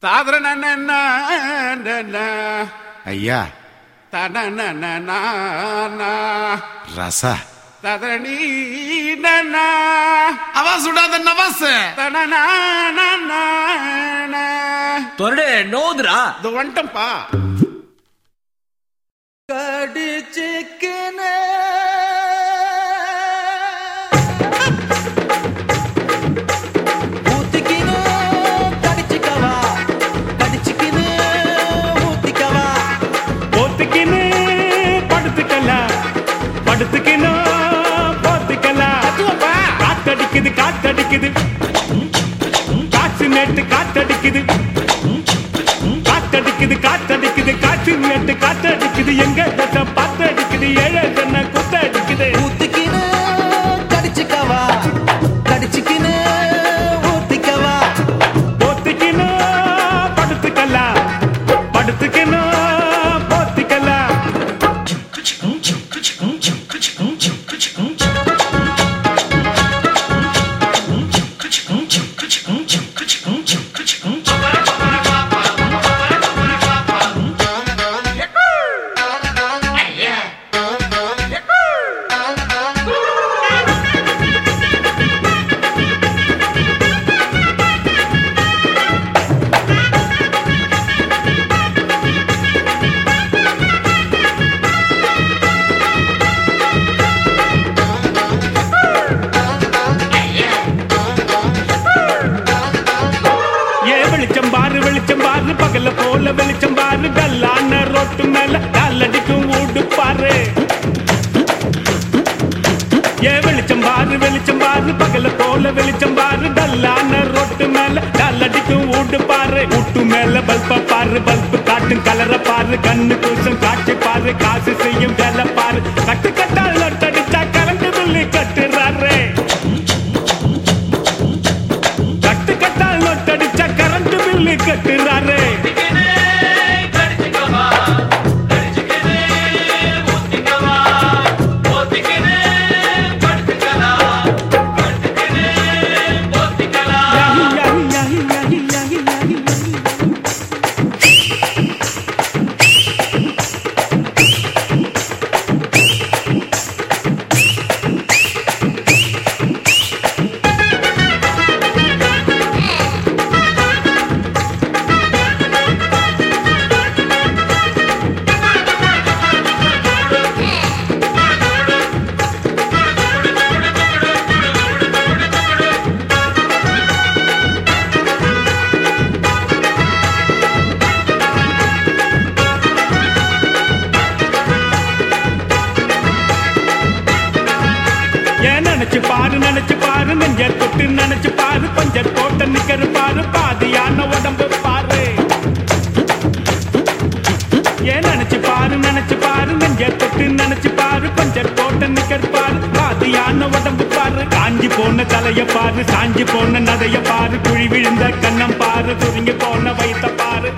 தாதரன ஐயா. ரசா. ததரணி அவா சுடாத நவாஸ். தொரடு நோதுரா. இது வந்துட்டம்பா. கடிச்சிக்கினே காத்தடிக்குது. காத்தடிக்குது காற்று நேட்டு காத்தடிக்குது. காத்தடிக்குது காத்தடிக்குது காற்று நேட்டு காத்தடிக்குது. எங்க பாரு பகல போல வெளிச்சம் பாரு கல்லான ரோட்டு மேல கல்லடிக்கும் ஊடு பாரு. ஏ வெளிச்சம் பாரு வெளிச்சம் பாரு பகல போல வெளிச்சம் பாரு கல்லான ரோட்டு மேல கல்லடிக்கும் ஊடு பாரு. ஊட்டு மேல பல்ப பாரு பல்பு காட்டும் கலரை பாரு கண்ணு கூசம் காட்சி பாரு காசு செய்யும் வேலை பாரு. நினைச்சு பாரு கொஞ்சம் தோட்ட நிக்கிற பாரு பாதியான உடம்பு பாரு. ஏன் நினைச்சு பாரு நினைச்சு பாரு நெஞ்ச தொட்டு நினைச்சு பாரு கொஞ்சம் தோட்ட நிக்கிற பாரு பாதியான உடம்பு பாரு. காஞ்சி போன தலைய பாரு சாஞ்சி போன நதைய பாரு குழி விழுந்த கண்ணம் பாரு துருங்கி போன வயித்த பாரு.